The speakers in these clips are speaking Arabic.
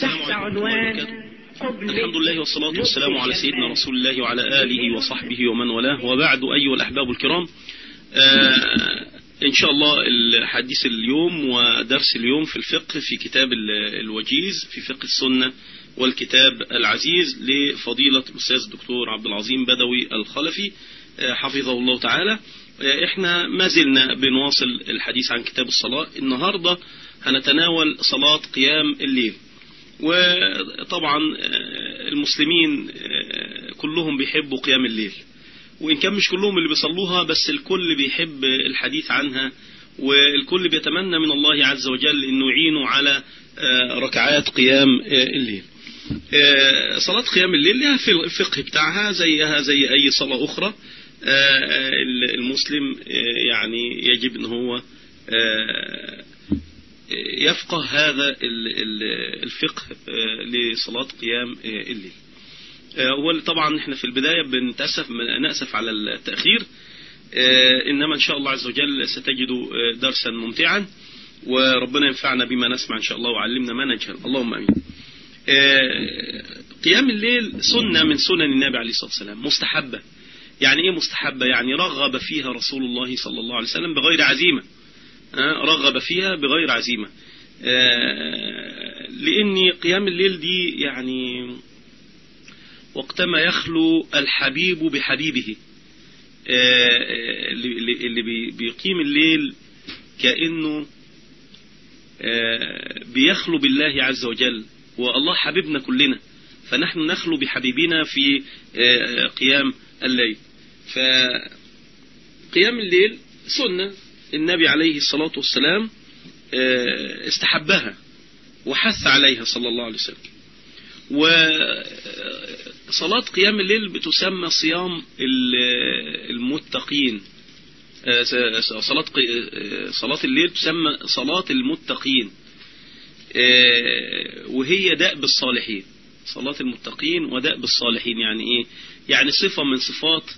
تحت عنوان. الحمد لله والصلاة والسلام على سيدنا رسول الله وعلى آله وصحبه ومن والاه. وبعد أيها الأحباب الكرام آه إن شاء الله الحديث اليوم ودرس اليوم في الفقه في كتاب الوجيز في فقه السنة والكتاب العزيز لفضيلة الأستاذ الدكتور عبد العظيم بدوي الخلفي آه حفظه الله تعالى. آه إحنا ما زلنا بنواصل الحديث عن كتاب الصلاة. النهاردة هنتناول صلاة قيام الليل. وطبعا المسلمين كلهم بيحبوا قيام الليل. وإن كان مش كلهم اللي بيصلوها بس الكل بيحب الحديث عنها والكل بيتمنى من الله عز وجل أنه يعينه على ركعات قيام الليل. صلاة قيام الليل لها الفقه بتاعها زيها زي أي صلاة أخرى. المسلم يعني يجب أن هو يفقه هذا الفقه لصلاة قيام الليل. هو طبعا إحنا في البداية بنتأسف نأسف على التأخير. إنما إن شاء الله عز وجل ستجد درسا ممتعا وربنا ينفعنا بما نسمع إن شاء الله وعلمنا ما نجهل. اللهم أمين. قيام الليل سنة من سنن النبي عليه الصلاة والسلام مستحبة. يعني إيه مستحبة؟ يعني رغب فيها رسول الله صلى الله عليه وسلم بغير عزيمة. رغب فيها بغير عزيمة. لأن قيام الليل دي يعني وقتما يخلو الحبيب بحبيبه. اللي بيقيم الليل كأنه بيخلو بالله عز وجل. والله حبيبنا كلنا. فنحن نخلو بحبيبنا في قيام الليل. فقيام الليل سنة. النبي عليه الصلاة والسلام استحبها وحث عليها صلى الله عليه وسلم. وصلاة قيام الليل بتسمى صيام المتقين. صلاة صلاة الليل تسمى صلاة المتقين. وهي دأب الصالحين صلاة المتقين ودأب الصالحين يعني إيه؟ يعني صفة من صفات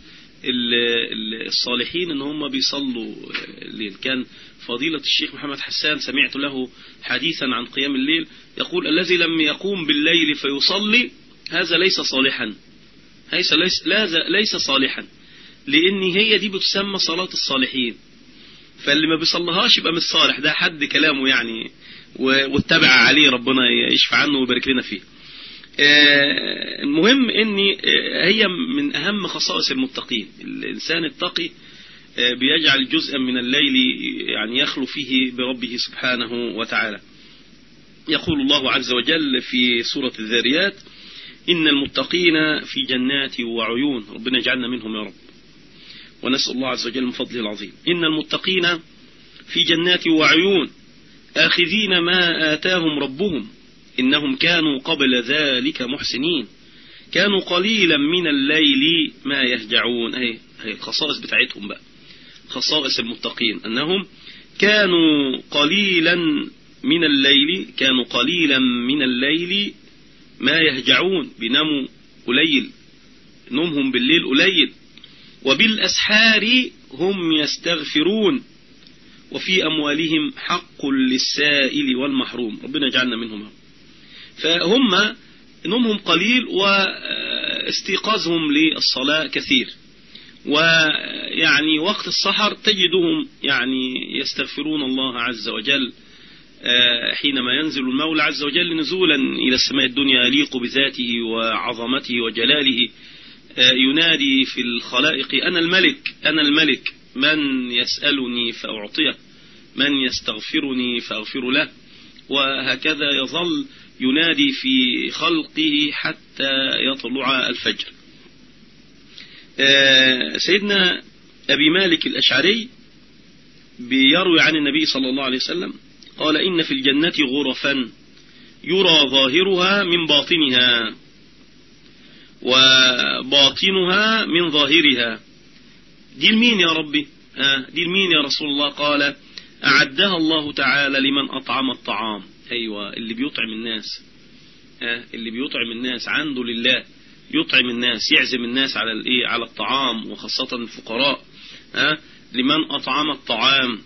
الصالحين إن هم بيصلوا الليل. كان فضيلة الشيخ محمد حسان سمعت له حديثا عن قيام الليل يقول الذي لم يقوم بالليل فيصلي هذا ليس صالحا. ليس, ليس, ليس صالحا. لأن هي دي بتسمى صلاة الصالحين. فاللي ما بيصلهاش يبقى مش صالح ده حد كلامه يعني واتبع عليه ربنا يشفع عنه ويبارك لنا فيه. المهم ان هي من أهم خصائص المتقين. الإنسان التقي بيجعل جزءا من الليل يعني يخلو فيه بربه سبحانه وتعالى. يقول الله عز وجل في سورة الذاريات إن المتقين في جنات وعيون. ربنا يجعلنا منهم يا رب. ونسأل الله عز وجل من فضله العظيم. إن المتقين في جنات وعيون آخذين ما آتاهم ربهم. إنهم كانوا قبل ذلك محسنين. كانوا قليلا من الليل ما يهجعون. هي هي الخصائص بتاعتهم بقى. خصائص المتقين. أنهم كانوا قليلا من الليل كانوا قليلا من الليل ما يهجعون. بيناموا قليل. نومهم بالليل قليل. وبالأسحار هم يستغفرون. وفي أموالهم حق للسائل والمحروم. ربنا يجعلنا منهم فهم نومهم قليل واستيقاظهم للصلاة كثير. ويعني وقت السحر تجدهم يعني يستغفرون الله عز وجل حينما ينزل المولى عز وجل نزولا إلى السماء الدنيا يليق بذاته وعظمته وجلاله. ينادي في الخلائق أنا الملك أنا الملك من يسألني فأعطيه من يستغفرني فأغفر له. وهكذا يظل ينادي في خلقه حتى يطلع الفجر. سيدنا أبي مالك الأشعري بيروي عن النبي صلى الله عليه وسلم قال إن في الجنة غرفا يرى ظاهرها من باطنها وباطنها من ظاهرها. دي المين يا ربي؟ آه دي المين يا رسول الله؟ قال أعدها الله تعالى لمن أطعم الطعام. أيوة اللي بيطعم الناس آه اللي بيطعم الناس عنده لله يطعم الناس يعزم الناس على الإيه؟ على الطعام وخاصة الفقراء آه لمن أطعم الطعام.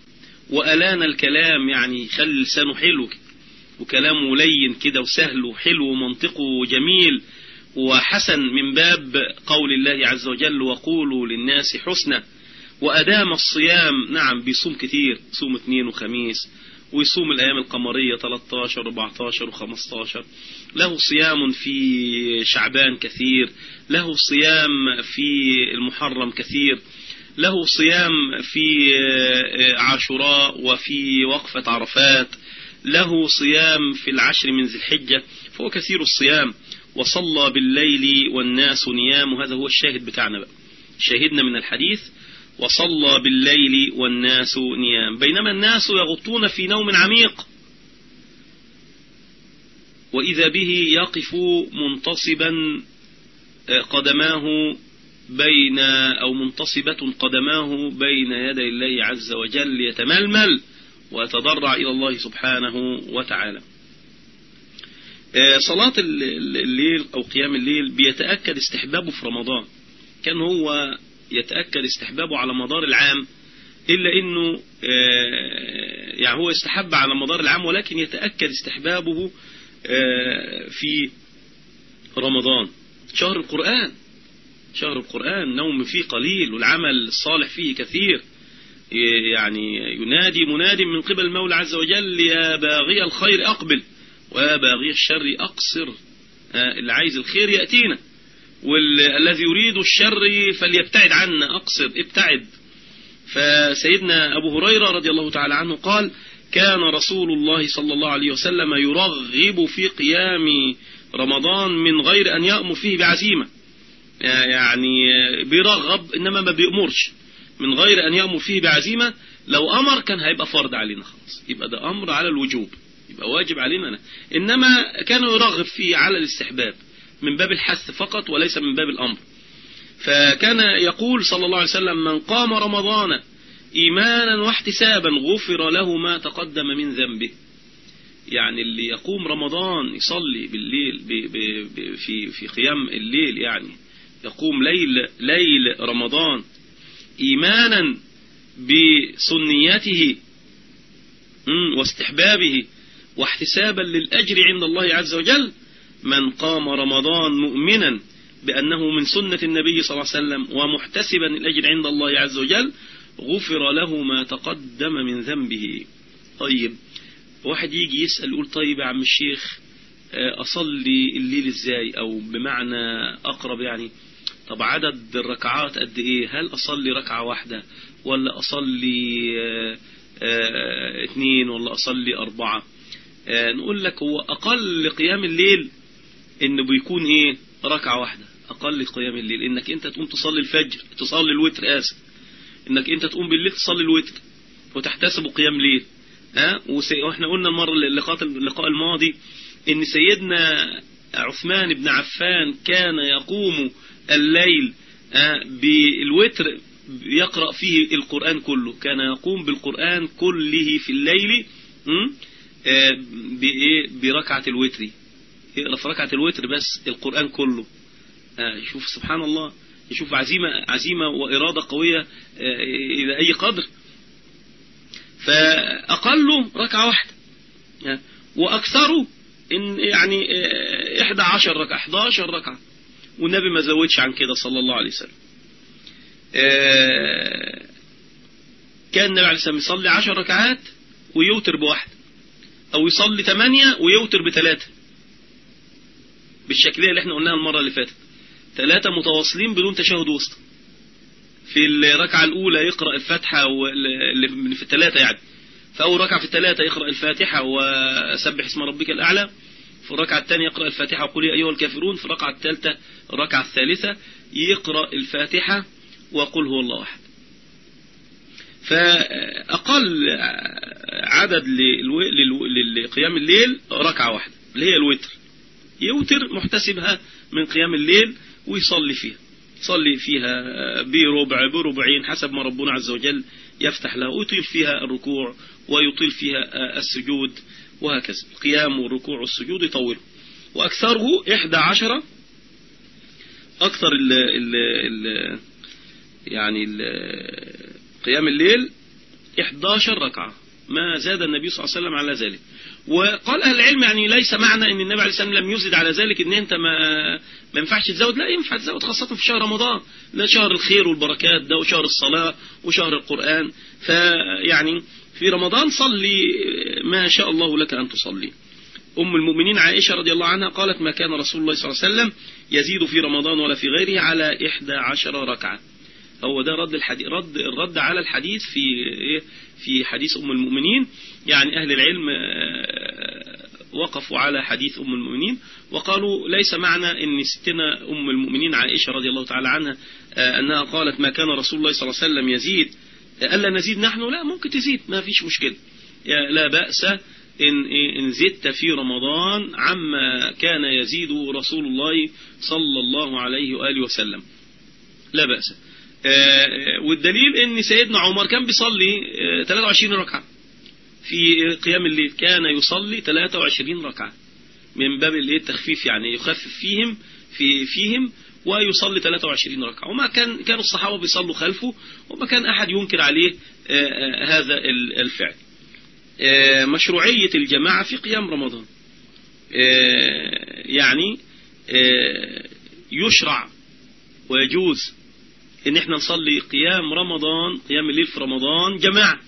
وألان الكلام يعني يخلي لسانه حلو وكلامه لين كده وسهل وحلو ومنطقه جميل. وحسن من باب قول الله عز وجل وقولوا للناس حسنا وأدام الصيام نعم بيصوم كتير صوم اثنين وخميس ويصوم الأيام القمرية 13 14 و15 له صيام في شعبان كثير له صيام في المحرم كثير له صيام في عاشوراء وفي وقفة عرفات له صيام في العشر من ذي الحجة. فهو كثير الصيام. وصلى بالليل والناس نيام وهذا هو الشاهد بتاعنا بقى. شاهدنا من الحديث وصلى بالليل والناس نيام. بينما الناس يغطون في نوم عميق. وإذا به يقف منتصبا قدماه بين أو منتصبة قدماه بين يدي الله عز وجل يتململ ويتضرع إلى الله سبحانه وتعالى. صلاة الليل أو قيام الليل بيتأكد استحبابه في رمضان. كان هو يتأكد استحبابه على مدار العام إلا أنه يعني هو يستحب على مدار العام ولكن يتأكد استحبابه في رمضان. شهر القرآن. شهر القرآن نوم فيه قليل والعمل الصالح فيه كثير. يعني ينادي مناد من قبل المولى عز وجل يا باغي الخير أقبل ويا باغي الشر أقصر اللي عايز الخير يأتينا. والذي يريد الشر فليبتعد عنا. أقصر ابتعد. فسيدنا أبو هريرة رضي الله تعالى عنه قال كان رسول الله صلى الله عليه وسلم يرغب في قيام رمضان من غير أن يأمر فيه بعزيمة. يعني بيرغب إنما ما بيأمرش. من غير أن يأمر فيه بعزيمة لو أمر كان هيبقى فرض علينا خلاص. يبقى ده أمر على الوجوب. يبقى واجب علينا إنما كان يرغب فيه على الاستحباب. من باب الحث فقط وليس من باب الأمر. فكان يقول صلى الله عليه وسلم من قام رمضان إيمانا واحتسابا غفر له ما تقدم من ذنبه. يعني اللي يقوم رمضان يصلي بالليل بي بي بي في في قيام الليل يعني يقوم ليل ليل رمضان إيمانا بسنيته واستحبابه واحتسابا للأجر عند الله عز وجل من قام رمضان مؤمنا بأنه من سنة النبي صلى الله عليه وسلم ومحتسبا الأجر عند الله عز وجل غفر له ما تقدم من ذنبه. طيب واحد يجي يسأل يقول طيب يا عم الشيخ أصلي الليل إزاي؟ أو بمعنى أقرب يعني طب عدد الركعات قد إيه؟ هل أصلي ركعة واحدة ولا أصلي آه آه اثنين ولا أصلي أربعة؟ نقول لك هو أقل قيام الليل إنه بيكون إيه؟ ركعة واحدة. أقل قيام الليل. إنك أنت تقوم تصلي الفجر تصلي الوتر آسف. إنك أنت تقوم بالليل تصلي الوتر. وتحتسب قيام ليل. ها؟ وإحنا قلنا المرة اللقاء اللقاء الماضي إن سيدنا عثمان بن عفان كان يقوم الليل بالوتر يقرأ فيه القرآن كله. كان يقوم بالقرآن كله في الليل بركعة الوتر. يقرأ في ركعة الوتر بس القرآن كله. شوف سبحان الله يشوف عزيمة عزيمة وإرادة قوية إلى أي قدر. فأقله ركعة واحدة. وأكثره إن يعني 11 ركعة 11 ركعة. والنبي ما زودش عن كده صلى الله عليه وسلم. كان النبي عليه السلام يصلي 10 ركعات ويوتر بواحدة أو يصلي 8 ويوتر بثلاثة. بالشكلية اللي إحنا قلناها المرة اللي فاتت. ثلاثة متواصلين بدون تشهد وسط. في الركعة الأولى يقرأ الفاتحة اللي في الثلاثة يعني. في أول ركعة في الثلاثة يقرأ الفاتحة وسبح اسم ربك الأعلى. في الركعة الثانية يقرأ الفاتحة وقل يا أيها الكافرون. في الركعة الثالثة الركعة الثالثة يقرأ الفاتحة وقل هو الله أحد. فأقل عدد لقيام الليل ركعة واحدة اللي هي الوتر. يوتر محتسبها من قيام الليل ويصلي فيها. يصلي فيها بربع بربعين حسب ما ربنا عز وجل يفتح له ويطيل فيها الركوع ويطيل فيها السجود وهكذا. القيام والركوع والسجود يطول. وأكثره إحدى عشرة أكثر ال ال ال يعني ال قيام الليل 11 ركعة. ما زاد النبي صلى الله عليه وسلم على ذلك. وقال أهل العلم يعني ليس معنى أن النبي عليه الصلاة والسلام لم يزد على ذلك أن أنت ما, ما ينفعش تزود. لا ينفع تزود خاصة في شهر رمضان. ده شهر الخير والبركات ده وشهر الصلاة وشهر القرآن. فيعني في رمضان صلي ما شاء الله لك أن تصلي. أم المؤمنين عائشة رضي الله عنها قالت ما كان رسول الله صلى الله عليه وسلم يزيد في رمضان ولا في غيره على إحدى عشر ركعة. هو ده رد الحديث رد الرد على الحديث في إيه؟ في حديث أم المؤمنين يعني أهل العلم وقفوا على حديث أم المؤمنين وقالوا ليس معنى أن ستنا أم المؤمنين عائشة رضي الله تعالى عنها أنها قالت ما كان رسول الله صلى الله عليه وسلم يزيد ألا نزيد نحن؟ لا ممكن تزيد ما فيش مشكلة. لا بأس إن, إن زدت في رمضان عما كان يزيد رسول الله صلى الله عليه وآله وسلم. لا بأس. والدليل إن سيدنا عمر كان بيصلي 23 ركعة. في قيام الليل كان يصلي 23 ركعة. من باب التخفيف يعني يخفف فيهم في فيهم ويصلي 23 ركعة. وما كان كانوا الصحابة بيصلوا خلفه وما كان أحد ينكر عليه هذا الفعل. مشروعية الجماعة في قيام رمضان. يعني يشرع ويجوز إن إحنا نصلي قيام رمضان قيام الليل في رمضان جماعة.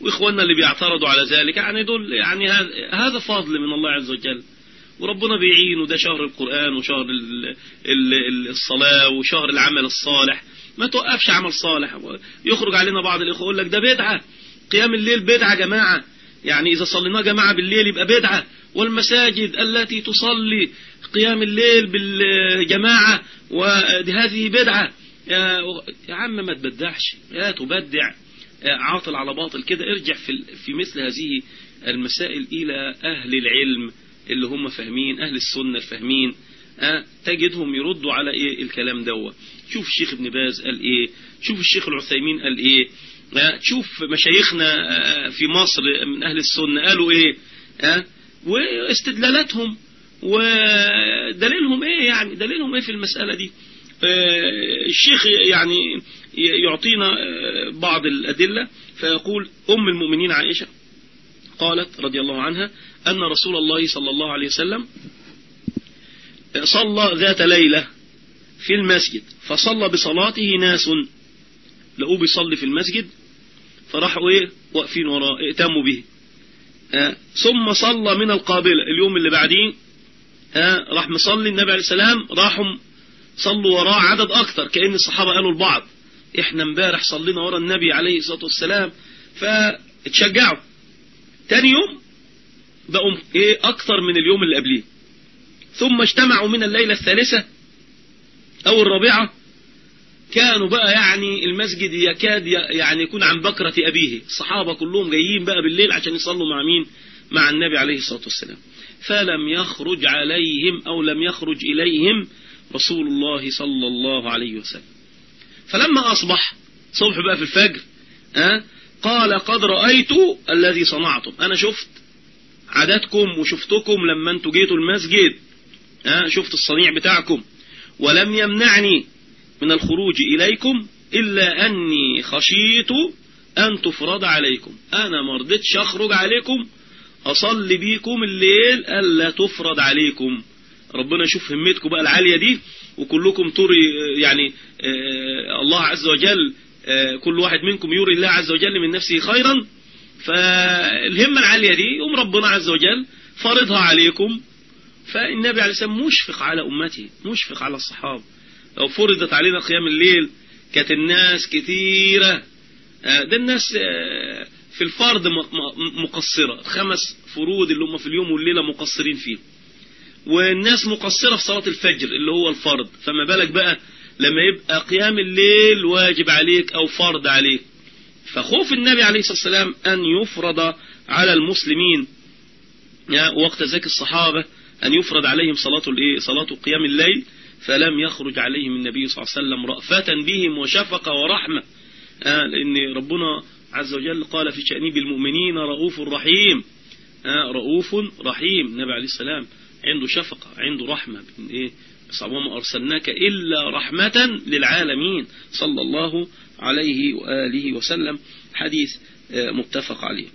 وإخواننا اللي بيعترضوا على ذلك يعني دول يعني هذا فضل من الله عز وجل. وربنا بيعين وده شهر القرآن وشهر الصلاة وشهر العمل الصالح. ما توقفش عمل صالح. يخرج علينا بعض الإخوة يقول لك ده بدعة. قيام الليل بدعة جماعة. يعني إذا صلينا جماعة بالليل يبقى بدعة. والمساجد التي تصلي قيام الليل بالجماعة وهذه بدعة. يا عم ما تبدعش يا تبدع عاطل على باطل كده. ارجع في, في مثل هذه المسائل إلى أهل العلم اللي هم فاهمين أهل السنة الفاهمين أه تجدهم يردوا على إيه؟ الكلام دوا شوف الشيخ ابن باز قال إيه؟ شوف الشيخ العثيمين قال إيه؟ أه تشوف مشايخنا في مصر من أهل السنة قالوا إيه؟ أه واستدلالاتهم ودليلهم إيه يعني؟ دليلهم إيه في المسألة دي؟ الشيخ يعني يعطينا بعض الأدلة فيقول أم المؤمنين عائشة قالت رضي الله عنها أن رسول الله صلى الله عليه وسلم صلى ذات ليلة في المسجد فصلى بصلاته ناس لقوه بيصلي في المسجد فراحوا إيه واقفين وراه ائتموا به آه ثم صلى من القابلة اليوم اللي بعدين آه راح مصلي النبي عليه السلام راحوا صلوا وراه عدد أكتر كأن الصحابة قالوا لبعض. إحنا امبارح صلينا ورا النبي عليه الصلاة والسلام فاتشجعوا. تاني يوم بقوا إيه أكتر من اليوم اللي قبليه. ثم اجتمعوا من الليلة الثالثة أو الرابعة كانوا بقى يعني المسجد يكاد يعني يكون عن بكرة أبيه. الصحابة كلهم جايين بقى بالليل عشان يصلوا مع مين؟ مع النبي عليه الصلاة والسلام. فلم يخرج عليهم أو لم يخرج إليهم رسول الله صلى الله عليه وسلم. فلما أصبح صبح بقى في الفجر أه قال قد رأيت الذي صنعتم. أنا شفت عاداتكم وشفتكم لما أنتوا جيتوا المسجد أه شفت الصنيع بتاعكم. ولم يمنعني من الخروج إليكم إلا أني خشيت أن تفرض عليكم. أنا مرضتش أخرج عليكم أصلي بيكم الليل ألا تفرض عليكم. ربنا يشوف همتكم بقى العالية دي وكلكم تري يعني الله عز وجل كل واحد منكم يري الله عز وجل من نفسه خيرا. فالهمة العالية دي يوم ربنا عز وجل فرضها عليكم. فالنبي عليه السلام مشفق على أمته مشفق على الصحابة. لو فرضت علينا قيام الليل كانت الناس كثيرة. ده الناس في الفرض مقصرة. خمس فروض اللي هم في اليوم والليلة مقصرين فيه والناس مقصرة في صلاة الفجر اللي هو الفرض. فما بالك بقى لما يبقى قيام الليل واجب عليك أو فرض عليك. فخوف النبي عليه الصلاة والسلام أن يفرض على المسلمين. وقت ذاك الصحابة أن يفرض عليهم صلاة الإيه؟ صلاة قيام الليل. فلم يخرج عليهم النبي صلى الله عليه وسلم رأفة بهم وشفقة ورحمة. آه لأن ربنا عز وجل قال في شأنه بالمؤمنين رؤوف رحيم. آه رؤوف رحيم. النبي عليه السلام عنده شفقة عنده رحمة. إيه؟ وما أرسلناك إلا رحمة للعالمين. صلى الله عليه وآله وسلم. حديث آه متفق عليه.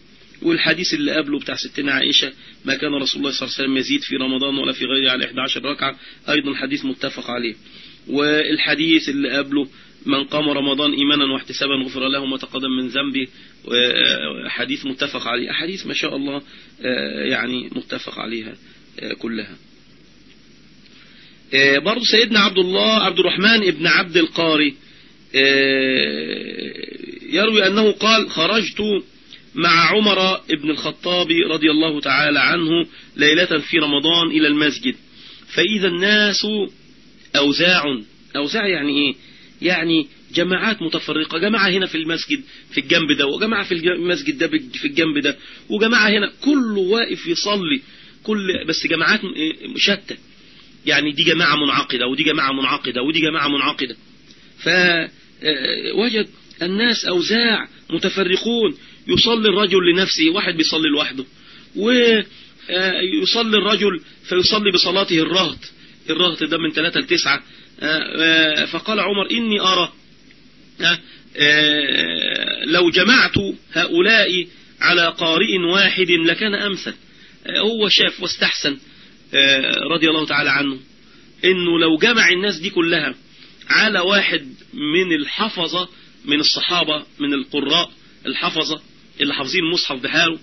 والحديث اللي قبله بتاع ستنا عائشة ما كان رسول الله صلى الله عليه وسلم يزيد في رمضان ولا في غيره على 11 ركعة. أيضا حديث متفق عليه. والحديث اللي قبله من قام رمضان إيمانا واحتسابا غفر له ما تقدم من ذنبه. حديث متفق عليه. أحاديث ما شاء الله يعني متفق عليها. كلها. برضو سيدنا عبد الله عبد الرحمن ابن عبد القاري يروي أنه قال خرجت مع عمر ابن الخطاب رضي الله تعالى عنه ليلة في رمضان إلى المسجد. فإذا الناس أوزاع. أوزاع يعني إيه؟ يعني جماعات متفرقة. جماعة هنا في المسجد في الجنب ده وجماعة في المسجد ده في الجنب ده وجماعة هنا. كله واقف يصلي كل بس جماعات شتى. يعني دي جماعة منعقدة ودي جماعة منعقدة ودي جماعة منعقدة. فوجد الناس أوزاع متفرقون. يصلي الرجل لنفسه واحد بيصلي لوحده. ويصلي الرجل فيصلي بصلاته الرهط. الرهط ده من ثلاثة لتسعة. فقال عمر إني أرى لو جمعت هؤلاء على قارئ واحد لكان أمثل. هو شاف واستحسن رضي الله تعالى عنه إنه لو جمع الناس دي كلها على واحد من الحفظة من الصحابة من القراء الحفظة اللي حافظين المصحف بحاله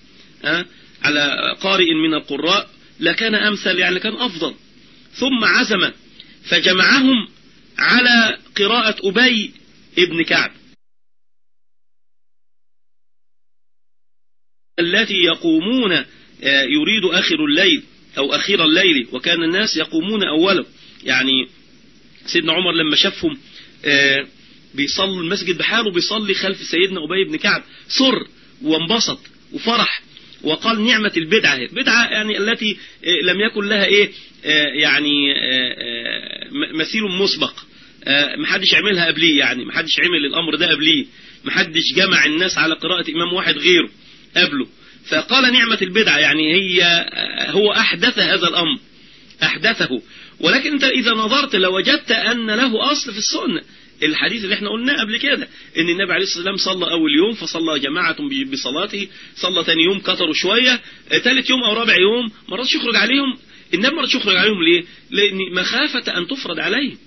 على قارئ من القراء لكان أمثل يعني كان أفضل. ثم عزم فجمعهم على قراءة أبي ابن كعب. التي يقومون يريد آخر الليل أو أخير الليل وكان الناس يقومون أوله يعني سيدنا عمر لما شافهم بيصلوا المسجد بحاله بيصلي خلف سيدنا أبي بن كعب. سر وانبسط وفرح وقال نعمة البدعة. البدعة يعني التي لم يكن لها إيه يعني مثيل مسبق. محدش عملها قبليه يعني. محدش عمل الأمر ده قبليه. محدش جمع الناس على قراءة إمام واحد غيره قبله. فقال نعمة البدعة يعني هي هو أحدث هذا الأمر أحدثه. ولكن أنت إذا نظرت لوجدت أن له أصل في السنة. الحديث اللي إحنا قلناه قبل كده إن النبي عليه الصلاة والسلام صلى أول يوم فصلى جماعة بصلاته صلى ثاني يوم كتروا شوية ثالث يوم أو رابع يوم ما رضش يخرج عليهم. النبي ما رضش يخرج عليهم ليه؟ لأن مخافة أن تفرض عليهم.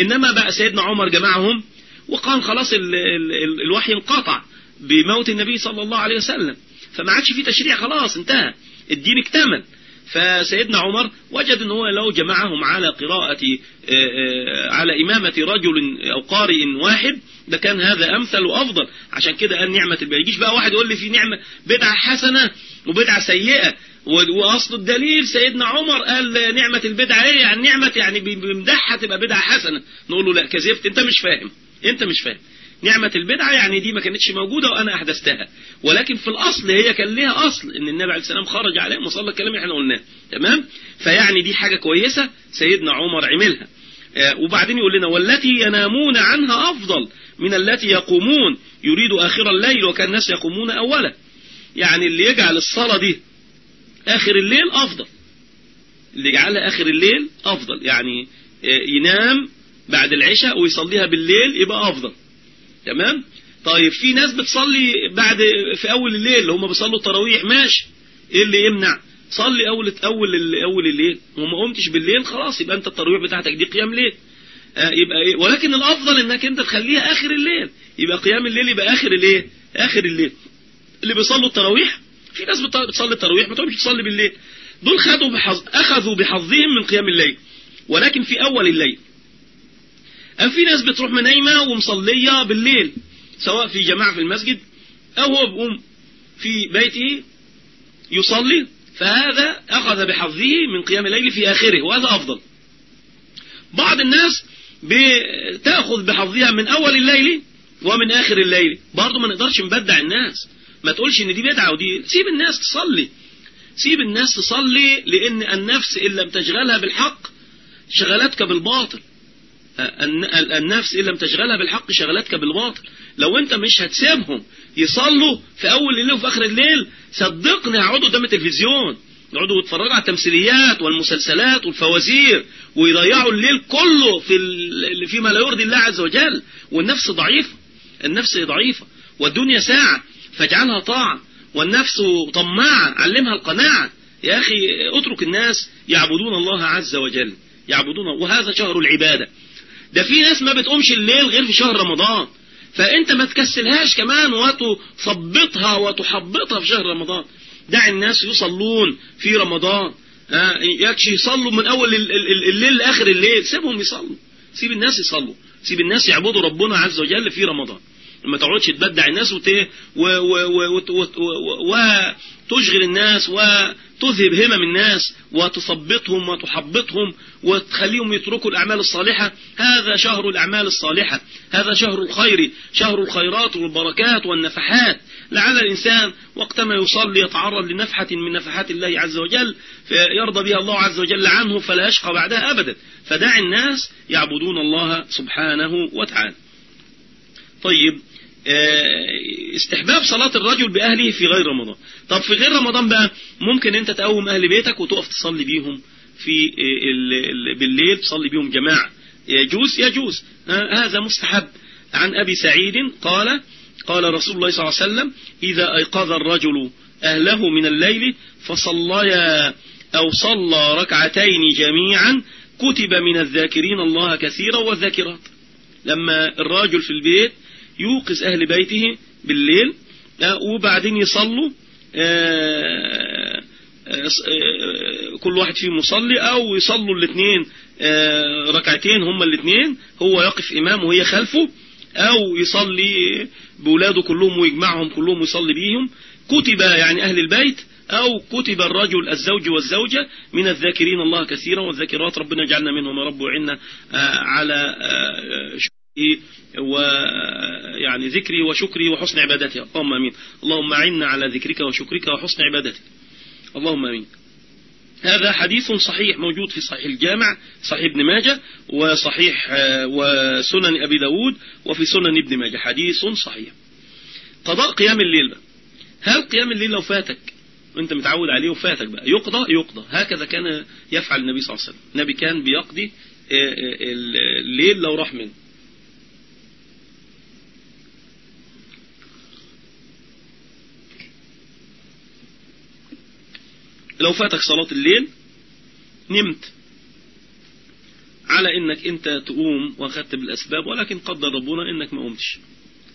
إنما بقى سيدنا عمر جمعهم وقال خلاص ال ال ال الوحي انقطع بموت النبي صلى الله عليه وسلم. فما عادش في تشريع خلاص انتهى. الدين اكتمل. فسيدنا عمر وجد ان هو لو جمعهم على قراءة على إمامة رجل أو قارئ واحد ده كان هذا أمثل وأفضل. عشان كده قال نعمة البدعة يجيش بقى واحد يقول لي في نعمة بدعة حسنة وبدعة سيئة. وأصل الدليل سيدنا عمر قال نعمة البدعة إيه؟ يعني نعمة يعني بمدحها تبقى بدعة حسنة. نقول له لا كذبت. أنت مش فاهم. أنت مش فاهم. نعمة البدعة يعني دي ما كانتش موجودة وأنا أحدثتها. ولكن في الأصل هي كان لها أصل إن النبي عليه السلام خرج عليهم وصلى الكلام اللي إحنا قلناه. تمام؟ فيعني دي حاجة كويسة سيدنا عمر عملها. آه وبعدين يقول لنا والتي ينامون عنها أفضل من التي يقومون. يريد آخر الليل وكان الناس يقومون أولا يعني اللي يجعل الصلاة دي آخر الليل أفضل. اللي يجعلها آخر الليل أفضل. يعني آه ينام بعد العشاء ويصليها بالليل يبقى أفضل. تمام؟ طيب في ناس بتصلي بعد في أول الليل اللي هم بيصلوا التراويح ماشي. إيه اللي يمنع؟ صلي أول أول أول الليل. وما قمتش بالليل خلاص يبقى أنت التراويح بتاعتك دي قيام ليل. آه يبقى إيه؟ ولكن الأفضل إنك أنت تخليها آخر الليل. يبقى قيام الليل يبقى آخر الإيه؟ آخر الليل. اللي بيصلوا التراويح في ناس بتصلي التراويح ما تقومش تصلي بالليل. دول خدوا بحظ أخذوا بحظهم من قيام الليل. ولكن في أول الليل. أم في ناس بتروح منايمة ومصلية بالليل سواء في جماعة في المسجد أو هو بيقوم في بيته يصلي فهذا أخذ بحظه من قيام الليل في آخره وهذا أفضل. بعض الناس بتأخذ بحظها من أول الليل ومن آخر الليل. برضه ما نقدرش نبدع الناس. ما تقولش إن دي بدعة ودي سيب الناس تصلي. سيب الناس تصلي لأن النفس إن لم تشغلها بالحق شغلتك بالباطل. النفس إن لم تشغلها بالحق شغلتك بالباطل. لو أنت مش هتسيبهم يصلوا في أول الليل وفي آخر الليل صدقني هيقعدوا قدام التلفزيون. يقعدوا يتفرجوا على التمثيليات والمسلسلات والفوازير ويضيعوا الليل كله في. فيما لا يرضي الله عز وجل. والنفس ضعيفة. النفس ضعيفة. والدنيا ساعة. فاجعلها طاعة. والنفس طماعة. علمها القناعة. يا أخي اترك الناس يعبدون الله عز وجل. يعبدون وهذا شهر العبادة. ده في ناس ما بتقومش الليل غير في شهر رمضان. فانت ما تكسلهاش كمان وتثبطها وتحبطها في شهر رمضان. دع الناس يصلون في رمضان. يكشي يصلوا من أول الليل لآخر الليل. سيبهم يصلوا. سيب الناس يصلوا. سيب الناس يعبدوا ربنا عز وجل في رمضان. ما تقعدش تبدع الناس وت... و... و... و... و... و... وتشغل الناس وتذهب همم الناس وتثبطهم وتحبطهم وتخليهم يتركوا الأعمال الصالحة. هذا شهر الأعمال الصالحة. هذا شهر الخير شهر الخيرات والبركات والنفحات. لعل الإنسان وقتما يصلي يتعرض لنفحة من نفحات الله عز وجل يرضى بها الله عز وجل عنه فلا يشقى بعدها أبدا. فدع الناس يعبدون الله سبحانه وتعالى. طيب استحباب صلاة الرجل بأهله في غير رمضان. طب في غير رمضان بقى ممكن انت تقوم أهل بيتك وتقف تصلي بيهم في بالليل تصلي بيهم جماعة. يجوز؟ يجوز. هذا مستحب. عن أبي سعيد قال قال رسول الله صلى الله عليه وسلم إذا أيقظ الرجل أهله من الليل فصليا أو صلى ركعتين جميعا كتب من الذاكرين الله كثيرا والذاكرات. لما الراجل في البيت يوقظ أهل بيته بالليل وبعدين يصلوا كل واحد فيهم مصلي أو يصلوا الاثنين ركعتين هما الاثنين هو يقف إمام وهي خلفه أو يصلي بولاده كلهم ويجمعهم كلهم ويصلي بيهم. كتب يعني أهل البيت أو كتب الرجل الزوج والزوجة من الذاكرين الله كثيرا والذاكرات ربنا جعلنا منهم رب وعنا على ويعني ذكري وشكري وحسن عبادتي. اللهم آمين. اللهم أعنا على ذكرك وشكرك وحسن عبادتك. اللهم آمين. هذا حديث صحيح موجود في صحيح الجامع صحيح ابن ماجه وصحيح وسنن أبي داود وفي سنن ابن ماجه. حديث صحيح. قضاء قيام الليل بقى. هل قيام الليل لو فاتك وأنت متعود عليه وفاتك بقى. يقضى يقضى. هكذا كان يفعل النبي صلى الله عليه وسلم. النبي كان بيقضي الليل لو راح منه. لو فاتك صلاة الليل نمت. على إنك أنت تقوم واخدت بالأسباب ولكن قدر ربنا إنك ما قمتش.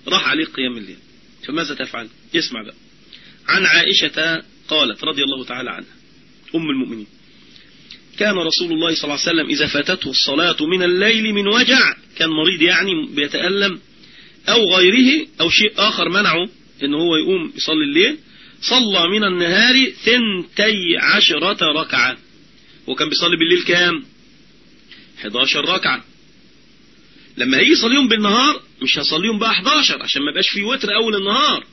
راح عليك قيام الليل. فماذا تفعل؟ اسمع بقى. عن عائشة قالت رضي الله تعالى عنها أم المؤمنين كان رسول الله صلى الله عليه وسلم إذا فاتته الصلاة من الليل من وجع كان مريض يعني بيتألم أو غيره أو شيء آخر منعه إن هو يقوم يصلي الليل صلى من النهار ثنتي عشرة ركعة. وكان بيصلي بالليل كام؟ 11 ركعة. لما هيجي يصليهم بالنهار مش هصليهم بقى 11 عشان ما يبقاش في وتر أول النهار.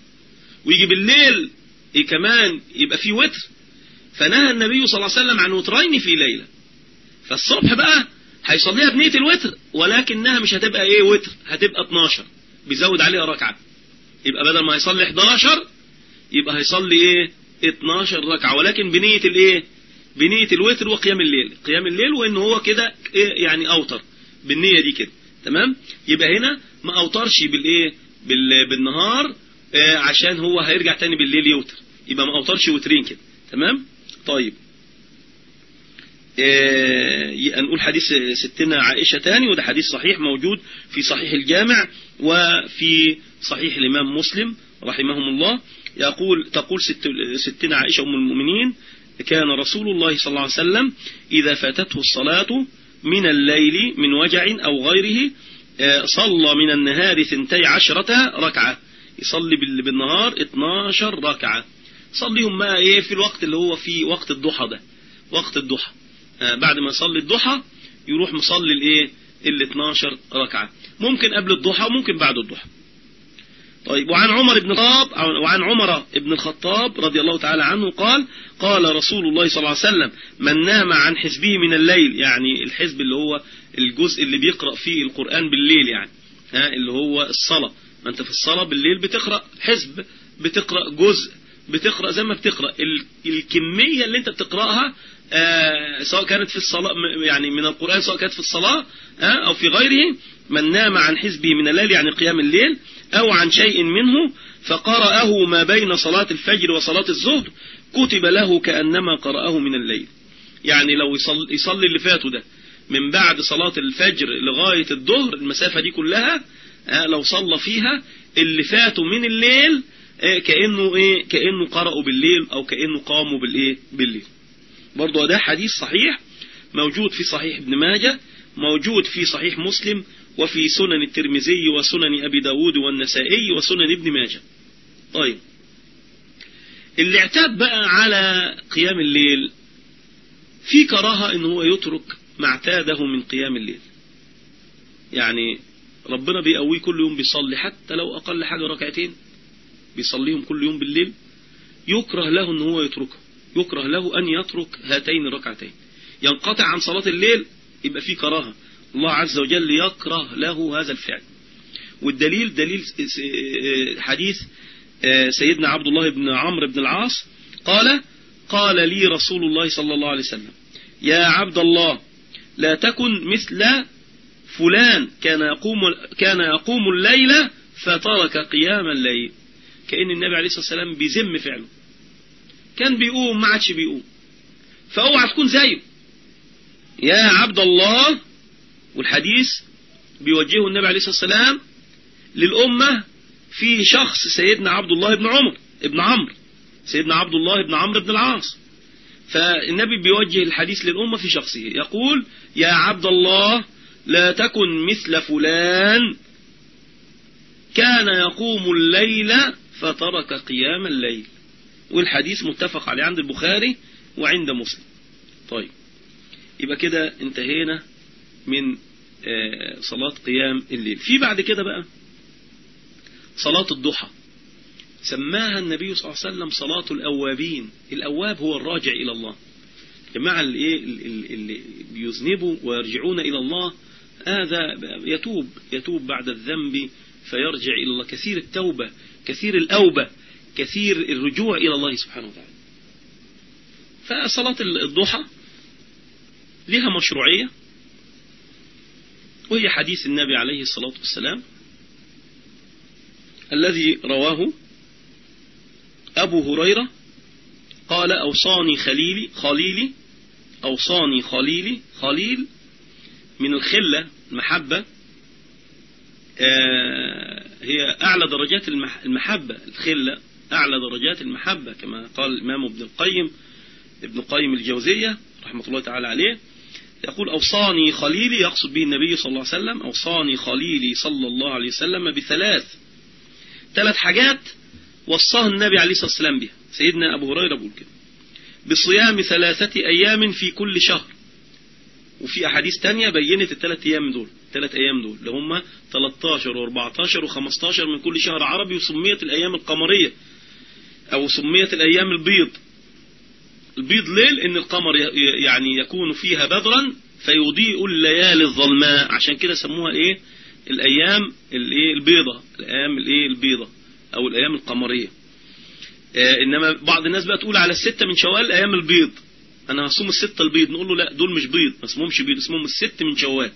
ويجي بالليل إيه كمان؟ يبقى في وتر. فنهى النبي صلى الله عليه وسلم عن وترين في ليلة. فالصبح بقى هيصليها بنية الوتر ولكنها مش هتبقى إيه وتر هتبقى 12 بيزود عليها ركعة. يبقى بدل ما هيصلي 11 يبقى هيصلي إيه؟ 12 ركعة. ولكن بنية الإيه؟ بنية الوتر وقيام الليل. قيام الليل وإن هو كده إيه؟ يعني أوتر. بالنية دي كده. تمام؟ يبقى هنا ما أوترش بالإيه؟ بال... بالنهار آه عشان هو هيرجع تاني بالليل يوتر. يبقى ما أوترش وترين كده. تمام؟ طيب. آه نقول حديث ستنا عائشة تاني وده حديث صحيح موجود في صحيح الجامع وفي صحيح الإمام مسلم رحمهم الله. يقول تقول ست ستنا عائشة أم المؤمنين كان رسول الله صلى الله عليه وسلم إذا فاتته الصلاة من الليل من وجع أو غيره صلى من النهار ثنتي عشرة ركعة. يصلي بالنهار 12 ركعة. صليهم بقى إيه في الوقت اللي هو في وقت الضحى ده وقت الضحى. بعد ما يصلي الضحى يروح مصلي الإيه ال 12 ركعة. ممكن قبل الضحى وممكن بعد الضحى. طيب وعن عمر بن الخطاب وعن عمر بن الخطاب رضي الله تعالى عنه قال قال رسول الله صلى الله عليه وسلم من نام عن حزبه من الليل. يعني الحزب اللي هو الجزء اللي بيقرأ فيه القرآن بالليل يعني ها اللي هو الصلاة. ما أنت في الصلاة بالليل بتقرأ حزب بتقرأ جزء بتقرأ زي ما بتقرأ. الكمية اللي أنت بتقرأها آه سواء كانت في الصلاة يعني من القرآن سواء كانت في الصلاة أو في غيره من نام عن حزبه من الليل يعني قيام الليل. أو عن شيء منه فقرأه ما بين صلاة الفجر وصلاة الظهر كتب له كأنما قرأه من الليل. يعني لو يصلي, يصلي اللي فاته ده من بعد صلاة الفجر لغاية الظهر المسافة دي كلها لو صلى فيها اللي فاته من الليل كأنه إيه كأنه قرأوا بالليل أو كأنه قاموا بالإيه بالليل. برضو ده حديث صحيح موجود في صحيح ابن ماجه موجود في صحيح مسلم وفي سنن الترمذي وسنن أبي داود والنسائي وسنن ابن ماجه. طيب. اللي اعتاد بقى على قيام الليل في كراهة إن هو يترك ما اعتاده من قيام الليل. يعني ربنا بيقويه كل يوم بيصلي حتى لو أقل حاجة ركعتين بيصليهم كل يوم بالليل. يكره له إن هو يتركه. يكره له أن يترك هاتين الركعتين. ينقطع عن صلاة الليل يبقى فيه كراهة. الله عز وجل يكره له هذا الفعل. والدليل دليل حديث سيدنا عبد الله بن عمرو بن العاص قال قال لي رسول الله صلى الله عليه وسلم يا عبد الله لا تكن مثل فلان كان يقوم كان يقوم الليل فترك قيام الليل. كأن النبي عليه الصلاة والسلام بيذم فعله. كان بيقوم ما عادش بيقوم. فأوعى تكون زيه. يا عبد الله والحديث بيوجهه النبي عليه الصلاة والسلام للأمة في شخص سيدنا عبد الله بن عمر ابن عمرو سيدنا عبد الله بن عمرو بن العاص. فالنبي بيوجه الحديث للأمة في شخصه يقول يا عبد الله لا تكن مثل فلان كان يقوم الليل فترك قيام الليل. والحديث متفق عليه عند البخاري وعند مسلم. طيب يبقى كده انتهينا من صلاة قيام الليل. في بعد كده بقى صلاة الضحى. سماها النبي صلى الله عليه وسلم صلاة الأوابين. الأواب هو الراجع إلى الله. جماعة اللي, بيذنبوا ويرجعون إلى الله هذا يتوب يتوب بعد الذنب فيرجع إلى الله. كثير التوبة كثير الأوبة كثير الرجوع إلى الله سبحانه وتعالى. فصلاة الضحى لها مشروعية. وهي حديث النبي عليه الصلاة والسلام الذي رواه أبو هريرة قال أوصاني خليلي خليلي أوصاني خليلي خليل من الخلة المحبة. هي أعلى درجات المحبة الخلة أعلى درجات المحبة كما قال الإمام ابن القيم ابن القيم الجوزية رحمة الله تعالى عليه. يقول أوصاني خليلي يقصد به النبي صلى الله عليه وسلم أوصاني خليلي صلى الله عليه وسلم بثلاث ثلاث حاجات وصاها النبي عليه الصلاة والسلام بها. سيدنا أبو هريرة بيقول كده. بصيام ثلاثة أيام في كل شهر. وفي أحاديث تانية بينت الثلاث أيام دول الثلاث أيام دول اللي هم 13 و14 و15 من كل شهر عربي وسميت الأيام القمرية أو سميت الأيام البيض. البيض ليل إن القمر يعني يكون فيها بدرا فيضيء الليالي الظلماء. عشان كده سموها إيه؟ الأيام الإيه؟ البيضة. الأيام الإيه؟ البيضة. أو الأيام القمرية. آه إنما بعض الناس بقى تقول على الستة من شوال الأيام البيض. أنا هصوم الستة البيض. نقول له لا دول مش بيض. ما اسمهمش بيض اسمهم الست من شوال.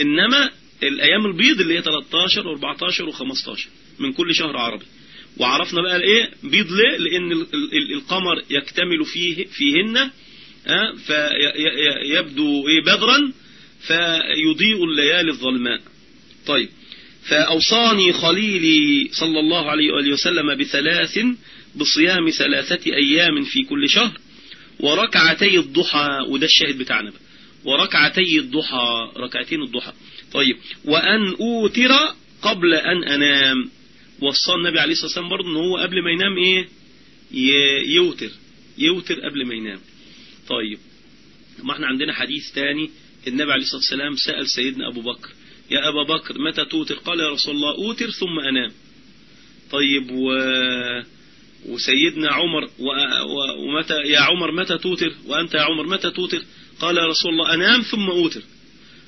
إنما الأيام البيض اللي هي 13 و14 و15 من كل شهر عربي. وعرفنا بقى إيه بيض ليه؟ لأن القمر يكتمل فيه فيهن فيبدو إيه؟ بدرا فيضيء الليالي الظلماء. طيب. فأوصاني خليلي صلى الله عليه وآله وسلم بثلاث بصيام ثلاثة أيام في كل شهر وركعتي الضحى وده الشاهد بتاعنا بقى. وركعتي الضحى ركعتين الضحى. طيب. وأن أوتر قبل أن أنام. وصى النبي عليه الصلاة والسلام برضه إن هو قبل ما ينام إيه؟ يوتر. يوتر قبل ما ينام. طيب. ما إحنا عندنا حديث تاني. النبي عليه الصلاة والسلام سأل سيدنا أبو بكر يا أبا بكر متى توتر؟ قال يا رسول الله أوتر ثم أنام. طيب و... وسيدنا عمر و... و... ومتى يا عمر متى توتر؟ وأنت يا عمر متى توتر؟ قال يا رسول الله أنام ثم أوتر.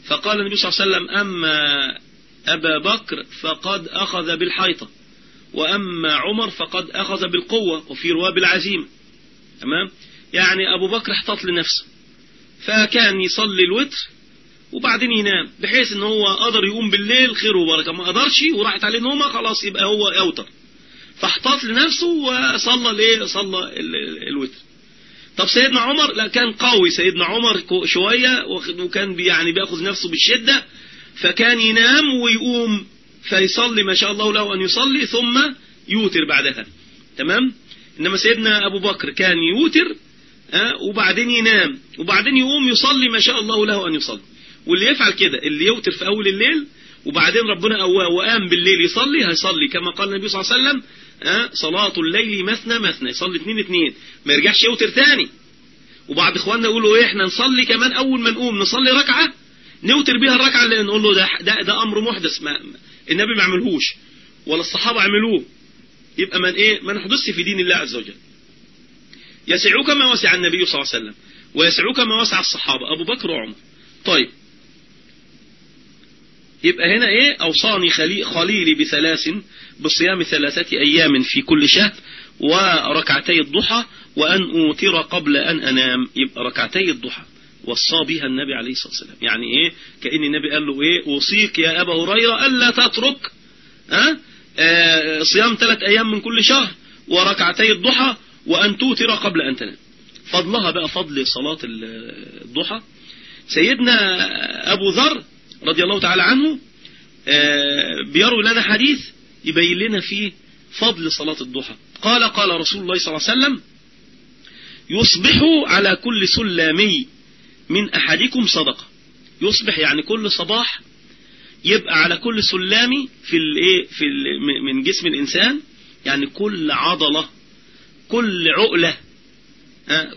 فقال النبي صلى الله عليه وسلم أما أبا بكر فقد أخذ بالحيطة. وأما عمر فقد أخذ بالقوة وفي رواه بالعزيمة. تمام؟ يعني أبو بكر احتاط لنفسه. فكان يصلي الوتر وبعدين ينام بحيث إن هو قدر يقوم بالليل خير وبركة. ما قدرش وراحت عليه نومه خلاص يبقى هو اوتر فاحتاط لنفسه وصلى الايه صلى الوتر. طب سيدنا عمر؟ لا كان قوي. سيدنا عمر شوية وكان يعني بيأخذ نفسه بالشدة. فكان ينام ويقوم فيصلي ما شاء الله له أن يصلي ثم يوتر بعدها. تمام؟ إنما سيدنا أبو بكر كان يوتر وبعدين ينام وبعدين يقوم يصلي ما شاء الله له أن يصلي. واللي يفعل كده اللي يوتر في أول الليل وبعدين ربنا قواه وقام بالليل يصلي هيصلي. كما قال النبي صلى الله عليه وسلم صلاة الليل مثنى مثنى يصلي اثنين اثنين ما يرجعش يوتر تاني. وبعض إخواننا يقولوا إيه إحنا نصلي كمان أول ما نقوم نصلي ركعة نوتر بيها الركعة اللي نقول له ده, ده, ده أمر محدث ما النبي ما عملهوش. ولا الصحابة عملوه. يبقى من إيه؟ ما نحدثش في دين الله عز وجل. يسعوك ما وسع النبي صلى الله عليه وسلم. ويسعوك ما وسع الصحابة. أبو بكر وعمر. طيب. يبقى هنا إيه؟ أوصاني خليلي بثلاث بصيام ثلاثة أيام في كل شهر وركعتي الضحى وأن أوتر قبل أن أنام. يبقى ركعتي الضحى. وصى بها النبي عليه الصلاة والسلام. يعني إيه؟ كأن النبي قال له إيه؟ أوصيك يا أبا هريرة ألا تترك ها؟ آه صيام ثلاث أيام من كل شهر وركعتي الضحى وأن توتر قبل أن تنام. فضلها بقى فضل صلاة الضحى. سيدنا أبو ذر رضي الله تعالى عنه بيروي لنا حديث يبين لنا فيه فضل صلاة الضحى. قال قال رسول الله صلى الله عليه وسلم يصبح على كل سلامي من أحدكم صدقة. يصبح يعني كل صباح يبقى على كل سلامي في الايه في من جسم الإنسان يعني كل عضلة كل عقلة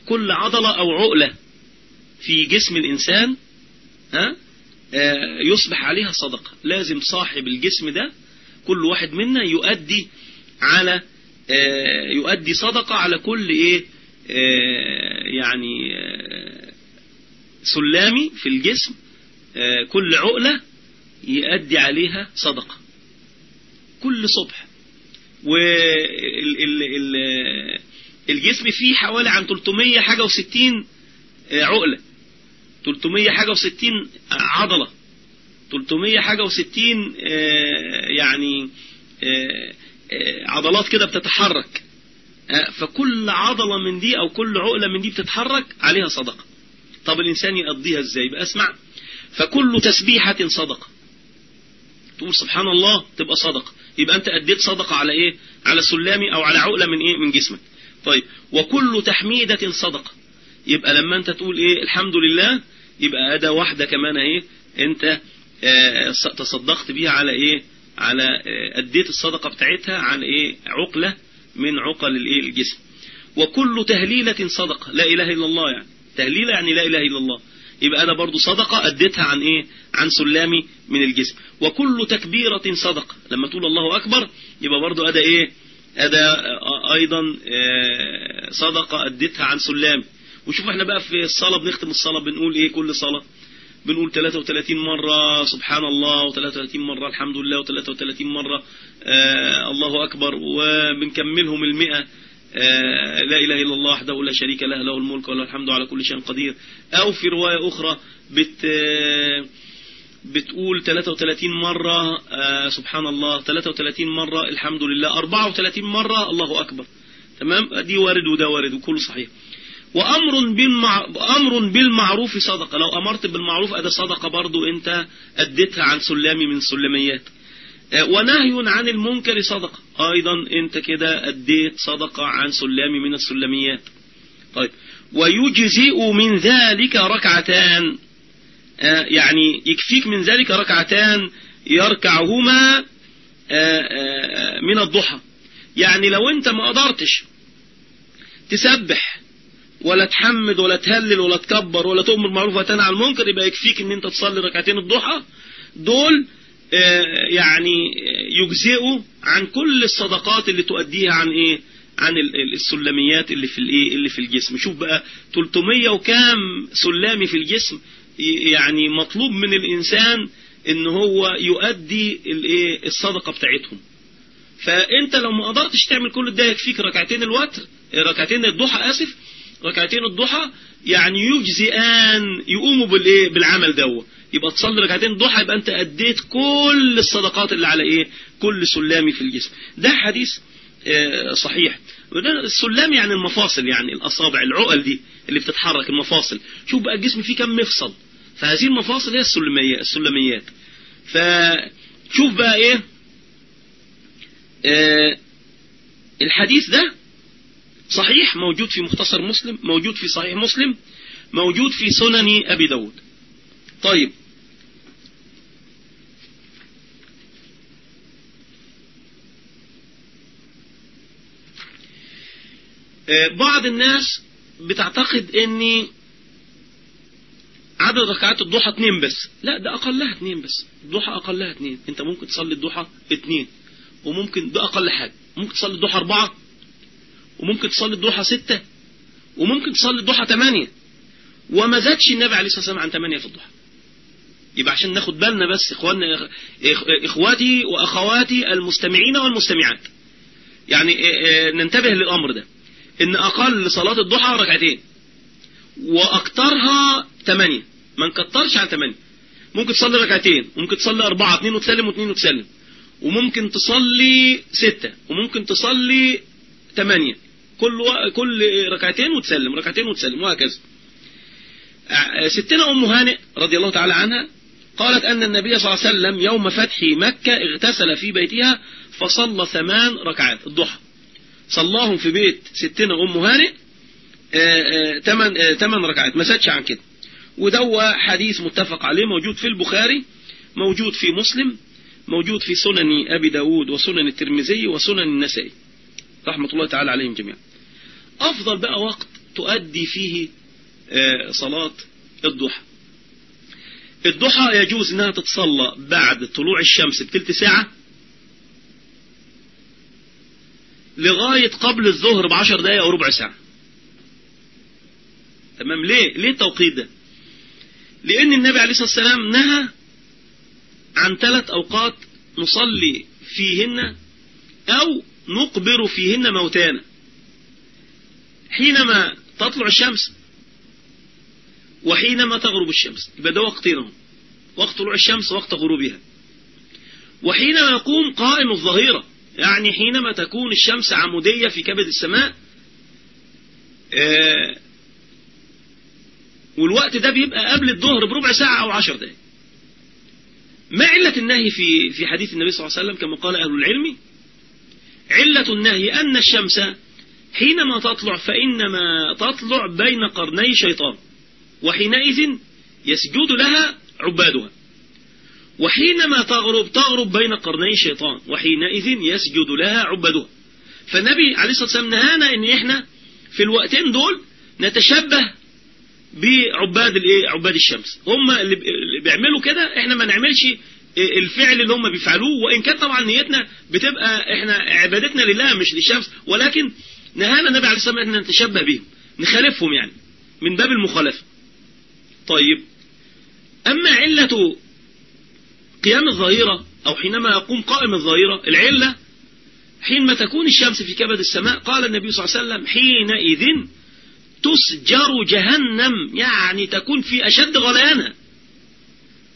كل عضلة أو عقلة في جسم الإنسان ها يصبح عليها صدقة. لازم صاحب الجسم ده كل واحد منا يؤدي على يؤدي صدقة على كل إيه يعني سلامي في الجسم كل عقلة يؤدي عليها صدقة. كل صبح. والجسم فيه حوالي عن 300 حاجة وستين عقلة. 300 حاجة وستين عضلة. 300 حاجة وستين يعني عضلات كده بتتحرك. فكل عضلة من دي أو كل عقلة من دي بتتحرك عليها صدقة. طب الإنسان يقضيها إزاي؟ بقى أسمع. فكل تسبيحة صدقة. تقول سبحان الله تبقى صدقة. يبقى أنت أديت صدقة على إيه؟ على سلامي أو على عقلة من إيه؟ من جسمك. طيب وكل تحميدة صدقة. يبقى لما أنت تقول إيه؟ الحمد لله يبقى اداة واحدة كمان إيه؟ أنت آه تصدقت بيها على إيه؟ على آه أديت الصدقة بتاعتها على إيه؟ عقلة من عقل الإيه؟ الجسم. وكل تهليلة صدقة. لا إله إلا الله يعني. تهليلة يعني لا إله إلا الله. يبقى أنا برضو صدقة أديتها عن إيه؟ عن سلامي من الجسم. وكل تكبيرة صدقة. لما تقول الله أكبر يبقى برضو ادا إيه؟ ادا أيضا آه صدقة أديتها عن سلامي. وشوف إحنا بقى في الصلاة بنختم الصلاة بنقول إيه كل صلاة؟ بنقول 33 مرة سبحان الله و33 مرة الحمد لله و33 مرة آه الله أكبر. وبنكملهم المئة. آه لا إله إلا الله وحده لا شريك له له الملك وله الحمد على كل شيء قدير. أو في رواية أخرى بت آه بتقول 33 مرة آه سبحان الله 33 مرة الحمد لله 34 مرة الله أكبر. تمام؟ دي وارد وده وارد وكله صحيح. وأمر بالمع... أمر بالمعروف صدقة. لو أمرت بالمعروف أده صدقة برضو أنت أديتها عن سلامي من سلميات. ونهي عن المنكر صدقة. أيضا أنت كده أديت صدقة عن سلامي من السلميات. طيب. ويجزئ من ذلك ركعتان. يعني يكفيك من ذلك ركعتان يركعهما من الضحى. يعني لو أنت ما قدرتش تسبح ولا تحمد ولا تهلل ولا تكبر ولا تؤمر بالمعروف وتنهى عن المنكر يبقى يكفيك إن أنت تصلي ركعتين الضحى. دول يعني يجزئوا عن كل الصدقات اللي تؤديها عن إيه؟ عن السلميات اللي في الإيه؟ اللي في الجسم. شوف بقى 300 وكام سلامي في الجسم يعني مطلوب من الإنسان إن هو يؤدي الإيه؟ الصدقة بتاعتهم. فأنت لو ما قدرتش تعمل كل ده يكفيك ركعتين الوتر ركعتين الضحى آسف ركعتين الضحى يعني يجزئان يقوموا بالإيه؟ بالعمل دوت يبقى تصلي ركعتين الضحى يبقى أنت أديت كل الصدقات اللي على إيه؟ كل سلامي في الجسم. ده حديث آه، صحيح. السلام يعني المفاصل يعني الأصابع العقل دي اللي بتتحرك المفاصل. شوف بقى الجسم فيه كم مفصل. فهذه المفاصل هي السلميات السلميات. فشوف بقى إيه؟ آه الحديث ده صحيح موجود في مختصر مسلم موجود في صحيح مسلم موجود في سنن أبي داود. طيب. آه، بعض الناس بتعتقد إن عدد ركعات الضحى اتنين بس. لا ده أقلها اتنين بس. الضحى أقلها اتنين. أنت ممكن تصلي الضحى اتنين وممكن ده أقل حاجة. ممكن تصلي الضحى أربعة وممكن تصلي الضحى ستة وممكن تصلي الضحى تمانية. وما زادش النبي عليه الصلاة والسلام عن تمانية في الضحى. يبقى عشان ناخد بالنا بس اخواننا إخواتي وأخواتي المستمعين والمستمعات. يعني ننتبه للأمر ده. إن أقل صلاة الضحى ركعتين. وأكترها تمانية. ما نكترش عن تمانية. ممكن تصلي ركعتين ممكن تصلي أربعة اتنين وتسلم واتنين وتسلم. وممكن تصلي ستة وممكن تصلي تمانية. كل و... كل ركعتين وتسلم ركعتين وتسلم وهكذا. ستنا أم هانئ رضي الله تعالى عنها قالت أن النبي صلى الله عليه وسلم يوم فتح مكة اغتسل في بيتها فصلى ثمان ركعات الضحى. صلاهم في بيت ستنا أم هانئ ثمان ثمان ركعات ما سادش عن كده. ودوا حديث متفق عليه موجود في البخاري موجود في مسلم موجود في سنن أبي داود وسنن الترمذي وسنن النسائي. رحمة الله تعالى عليهم جميعا. أفضل بقى وقت تؤدي فيه صلاة الضحى. الضحى يجوز إنها تتصلى بعد طلوع الشمس بتلت ساعة لغاية قبل الظهر بعشر دقائق أو ربع ساعة. تمام؟ ليه؟ ليه التوقيت ده؟ لأن النبي عليه الصلاة والسلام نهى عن ثلاث أوقات نصلي فيهن أو نقبر فيهن موتانا. حينما تطلع الشمس وحينما تغرب الشمس يبقى ده وقتين وقت طلوع الشمس وقت غروبها. وحينما يقوم قائم الظهيرة يعني حينما تكون الشمس عمودية في كبد السماء آه والوقت ده بيبقى قبل الظهر بربع ساعة أو عشر دقائق ما علة النهي في في حديث النبي صلى الله عليه وسلم كما قال أهل العلم علة النهي أن الشمس حينما تطلع فإنما تطلع بين قرني شيطان وحينئذ يسجد لها عبادها. وحينما تغرب تغرب بين قرني شيطان وحينئذ يسجد لها عبادها. فالنبي عليه الصلاة والسلام نهانا إن إحنا في الوقتين دول نتشبه بعباد الإيه؟ عباد الشمس. هم اللي بيعملوا كده إحنا ما نعملش الفعل اللي هم بيفعلوه وإن كان طبعا نيتنا بتبقى إحنا عبادتنا لله مش للشمس ولكن نهانا النبي عليه الصلاة والسلام إن نتشبه بهم نخالفهم يعني من باب المخالفة. طيب أما علة قيام الظهيرة أو حينما يقوم قائم الظهيرة العلة حينما تكون الشمس في كبد السماء قال النبي صلى الله عليه وسلم حينئذ تسجر جهنم يعني تكون في أشد غليانها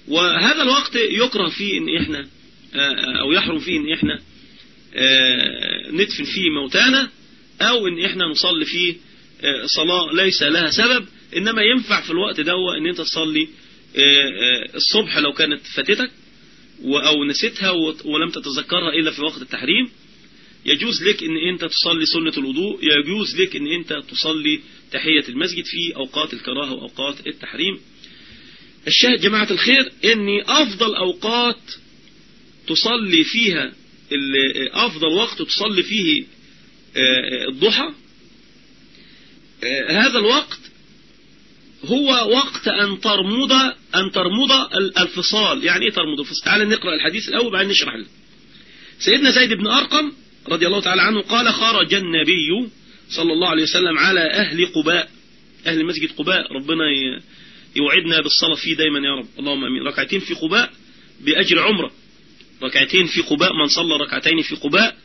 وهذا الوقت يكره فيه إن إحنا أو يحرم فيه إن إحنا ندفن فيه موتانا أو إن إحنا نصلي فيه صلاة ليس لها سبب إنما ينفع في الوقت ده إن أنت تصلي الصبح لو كانت فاتتك أو نسيتها ولم تتذكرها إلا في وقت التحريم. يجوز لك إن أنت تصلي سنة الوضوء يجوز لك إن أنت تصلي تحية المسجد في أوقات الكراهة وأوقات التحريم. الشاهد جماعة الخير ان أفضل أوقات تصلي فيها أفضل وقت تصلي فيه الضحى. هذا الوقت هو وقت أن ترمض أن ترمض الفصال. يعني إيه ترمض الفصال؟ تعال نقرأ الحديث الأول بعدين نشرح له. سيدنا زيد بن أرقم رضي الله تعالى عنه قال خرج النبي صلى الله عليه وسلم على أهل قباء أهل مسجد قباء. ربنا يوعدنا بالصلاة فيه دايما يا رب. اللهم أمين. ركعتين في قباء بأجر عمرة. ركعتين في قباء من صلى ركعتين في قباء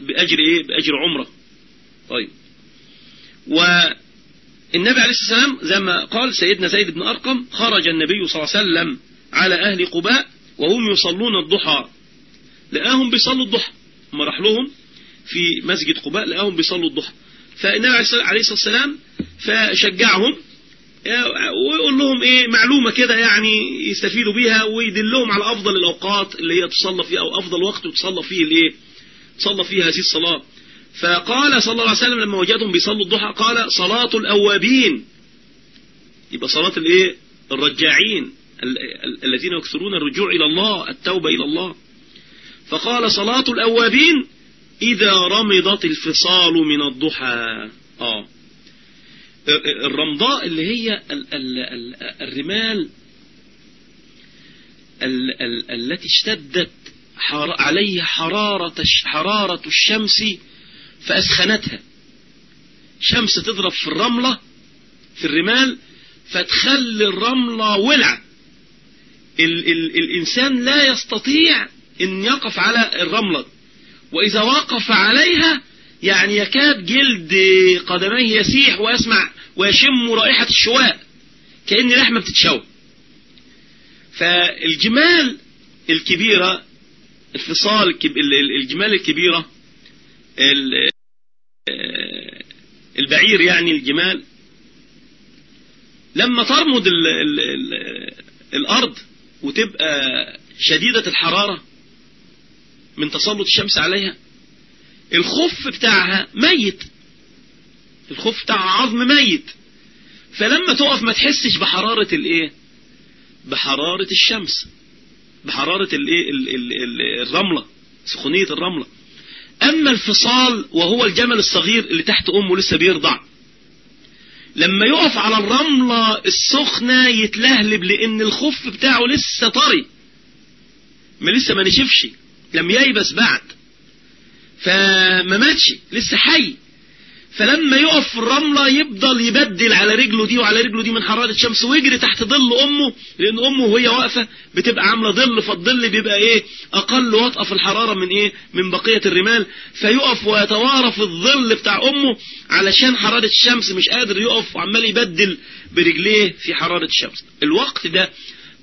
بأجر إيه؟ بأجر عمرة. طيب. والنبي عليه الصلاة والسلام زي ما قال سيدنا زيد بن أرقم خرج النبي صلى الله عليه وسلم على أهل قباء وهم يصلون الضحى. لقاهم بيصلوا الضحى. ما راح لهم في مسجد قباء لقاهم بيصلوا الضحى. فالنبي عليه الصلاة والسلام فشجعهم ويقول لهم إيه معلومة كده يعني يستفيدوا بيها ويدلهم على أفضل الأوقات اللي هي تصلى فيها أو أفضل وقت تصلى فيه الايه تصلى فيه هذه الصلاة. فقال صلى الله عليه وسلم لما وجدهم بيصلوا الضحى قال صلاة الأوابين. يبقى صلاة الإيه؟ الرجاعين الذين يكثرون الرجوع إلى الله التوبة إلى الله. فقال صلاة الأوابين إذا رمضت الفصال من الضحى. آه. الرمضاء اللي هي الرمال التي اشتدت عليها حرارة حرارة الشمس فأسخنتها. شمس تضرب في الرملة في الرمال فتخلي الرملة ولعة. ال ال الإنسان لا يستطيع أن يقف على الرملة. وإذا وقف عليها يعني يكاد جلد قدميه يسيح ويسمع ويشم رائحة الشواء كأن لحمة بتتشوى فالجمال الكبيرة الفصال الجمال الكبيرة البعير يعني الجمال لما ترمد ال ال ال الأرض وتبقى شديدة الحرارة من تسلط الشمس عليها الخف بتاعها ميت. الخف بتاعها عظم ميت. فلما تقف ما تحسش بحرارة الايه؟ بحرارة الشمس. بحرارة الايه؟ الرملة سخونية الرملة. أما الفصال وهو الجمل الصغير اللي تحت أمه لسه بيرضع لما يقف على الرملة السخنة يتلهلب لأن الخف بتاعه لسه طري. ما لسه ما نشفش. لم ييبس بعد. فما ماتش لسه حي. فلما يقف في الرملة يفضل يبدل على رجله دي وعلى رجله دي من حرارة الشمس ويجري تحت ظل أمه لأن أمه وهي واقفة بتبقى عاملة ظل فالظل بيبقى إيه؟ أقل وطأة في الحرارة من إيه؟ من بقية الرمال. فيقف ويتوارى في الظل بتاع أمه علشان حرارة الشمس مش قادر يقف وعمال يبدل برجليه في حرارة الشمس. الوقت ده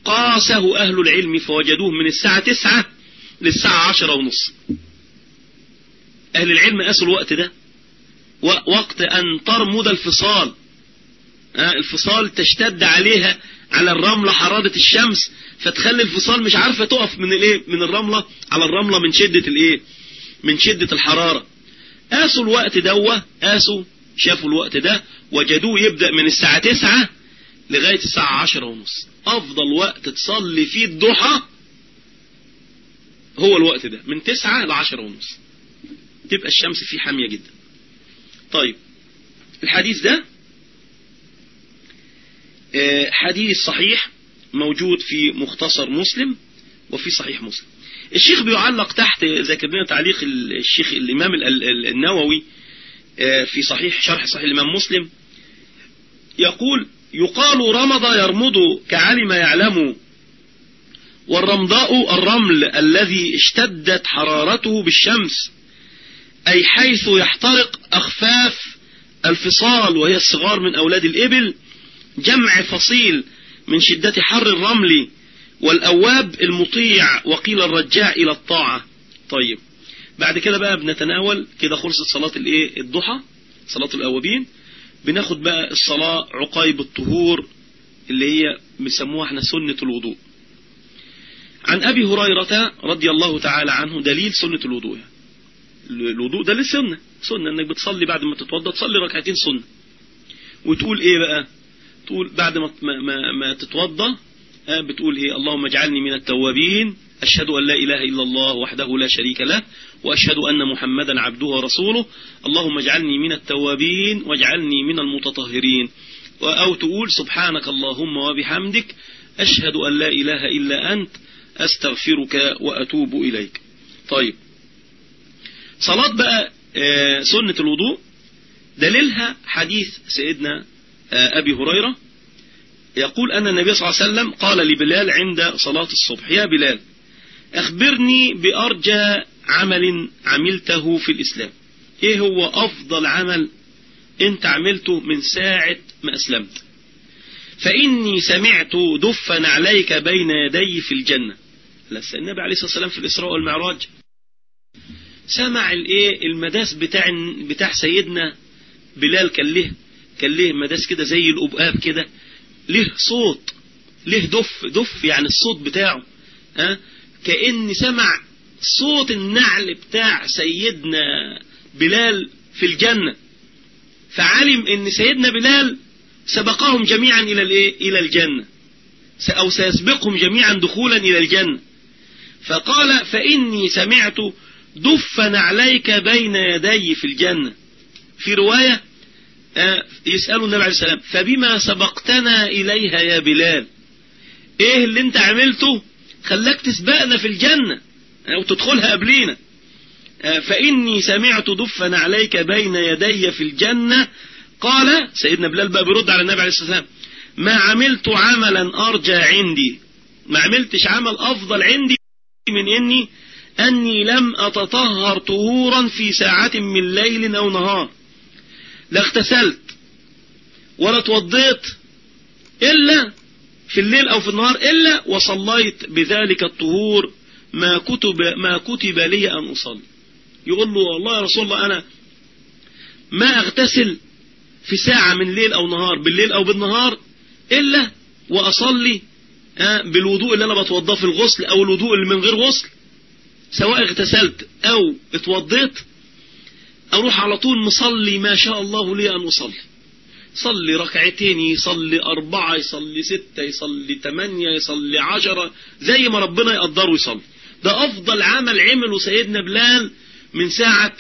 قاسه أهل العلم فوجدوه من الساعة تسعة للساعة عشرة ونص. أهل العلم قاسوا الوقت ده. وقت أن ترمد الفصال. الفصال تشتد عليها على الرملة حرارة الشمس فتخلي الفصال مش عارفة تقف من الإيه؟ من الرملة على الرملة من شدة الإيه؟ من شدة الحرارة. قاسوا الوقت دوة قاسوا شافوا الوقت ده وجدوه يبدأ من الساعة تسعة لغاية الساعة عشرة ونص. أفضل وقت تصلي فيه الضحى هو الوقت ده من تسعة لعشرة ونص. تبقى الشمس فيه حامية جدا. طيب الحديث ده حديث صحيح موجود في مختصر مسلم وفي صحيح مسلم. الشيخ بيعلق تحت ذكر لنا تعليق الشيخ الإمام النووي في صحيح شرح صحيح الإمام مسلم. يقول يقال رمض يرمض كعلم يعلم والرمضاء الرمل الذي اشتدت حرارته بالشمس أي حيث يحترق أخفاف الفصال وهي الصغار من أولاد الإبل جمع فصيل من شدة حر الرمل والأواب المطيع وقيل الرجاع إلى الطاعة. طيب بعد كده بقى بنتناول كده خلصت صلاة الإيه؟ الضحى صلاة الأوابين. بناخد بقى الصلاة عقايب الطهور اللي هي بيسموها إحنا سنة الوضوء. عن أبي هريرة رضي الله تعالى عنه دليل سنة الوضوء. الوضوء ده للسنة. سنة إنك بتصلي بعد ما تتوضى تصلي ركعتين سنة. وتقول إيه بقى؟ تقول بعد ما, ما, ما تتوضى بتقول إيه؟ اللهم اجعلني من التوابين. أشهد أن لا إله إلا الله وحده لا شريك له وأشهد أن محمدا عبده ورسوله. اللهم اجعلني من التوابين واجعلني من المتطهرين. أو تقول سبحانك اللهم وبحمدك أشهد أن لا إله إلا أنت أستغفرك وأتوب إليك. طيب. صلاة بقى سنة الوضوء. دليلها حديث سيدنا أبي هريرة. يقول أن النبي صلى الله عليه وسلم قال لبلال عند صلاة الصبح يا بلال أخبرني بأرجى عمل عملته في الإسلام. إيه هو أفضل عمل أنت عملته من ساعة ما أسلمت؟ فإني سمعت دفا عليك بين يدي في الجنة. لسه النبي عليه الصلاة والسلام في الإسراء والمعراج سمع الايه المداس بتاع بتاع سيدنا بلال كان له كان له مداس كده زي الأبقاب كده له صوت له دف دف يعني الصوت بتاعه ها؟ كأن سمع صوت النعل بتاع سيدنا بلال في الجنة. فعلم إن سيدنا بلال سبقهم جميعا إلى الإيه؟ إلى الجنة. أو سيسبقهم جميعا دخولا إلى الجنة. فقال فإني سمعت دف نعليك بين يدي في الجنة. في رواية يسأل النبي عليه السلام فبما سبقتنا إليها يا بلال إيه اللي أنت عملته؟ خلاك تسبقنا في الجنة أو تدخلها قبلينا. فإني سمعت دفا عليك بين يدي في الجنة. قال سيدنا بلال بقى بيرد على النبي عليه الصلاة والسلام ما عملت عملا أرجى عندي. ما عملتش عمل أفضل عندي من إني أني لم أتطهر طهورا في ساعة من ليل أو نهار. لا اغتسلت ولا توضيت إلا في الليل أو في النهار إلا وصليت بذلك الطهور ما كتب, ما كتب لي أن أصلي. يقول له والله يا رسول الله أنا ما أغتسل في ساعة من ليل أو نهار بالليل أو بالنهار إلا وأصلي بالوضوء اللي أنا بتوضاه في الغسل أو الوضوء اللي من غير غسل. سواء اغتسلت أو اتوضيت أروح على طول مصلي ما شاء الله لي أن أصلي. يصلي ركعتين يصلي أربعة يصلي ستة يصلي تمانية يصلي عشرة زي ما ربنا يقدره يصلي. ده أفضل عمل عمله سيدنا بلال من ساعة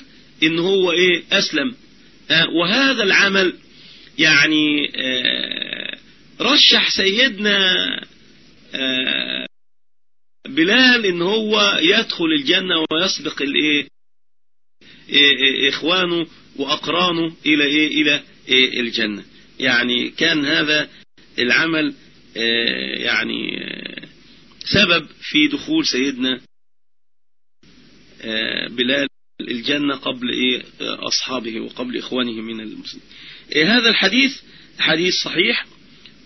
إن هو إيه؟ أسلم. آه وهذا العمل يعني آه رشح سيدنا آه بلال إن هو يدخل الجنة ويسبق إخوانه وأقرانه إلى إيه؟ إلى إيه؟ الجنة. يعني كان هذا العمل يعني سبب في دخول سيدنا بلال الجنة قبل إيه؟ أصحابه وقبل إخوانه من المسلمين. إيه هذا الحديث حديث صحيح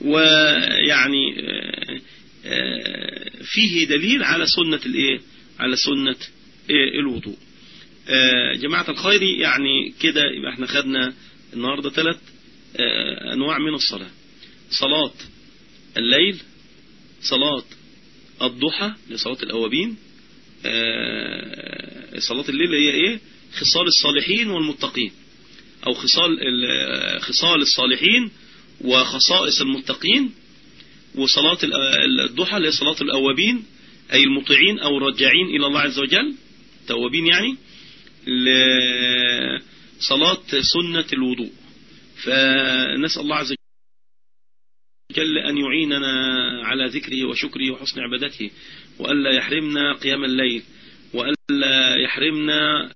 ويعني فيه دليل على سنة الإيه؟ على سنة إيه؟ الوضوء. جماعة الخير يعني كده يبقى إحنا خدنا النهاردة ثلاث أنواع من الصلاة. صلاة الليل صلاة الضحى لصلاة الأوابين صلاة الليل هي إيه؟ خصال الصالحين والمتقين أو خصال خصال الصالحين وخصائص المتقين وصلاة الضحى اللي هي صلاة الأوابين أي المطيعين أو الرجاعين إلى الله عز وجل. توابين يعني لصلاة سنة الوضوء. فنسأل الله عز وجل أن يعيننا على ذكره وشكره وحسن عبادته وألا يحرمنا قيام الليل وألا يحرمنا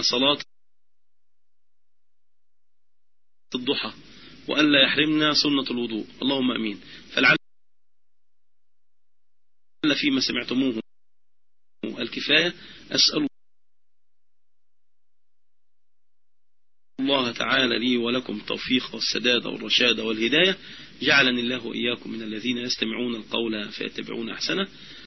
صلاة الضحى وألا يحرمنا سنة الوضوء. اللهم أمين. فيما سمعتموه. الكفاية أسأل الله تعالى لي ولكم التوفيق والسداد والرشاد والهداية. جعلني الله وإياكم من الذين يستمعون القول فيتبعون أحسنه.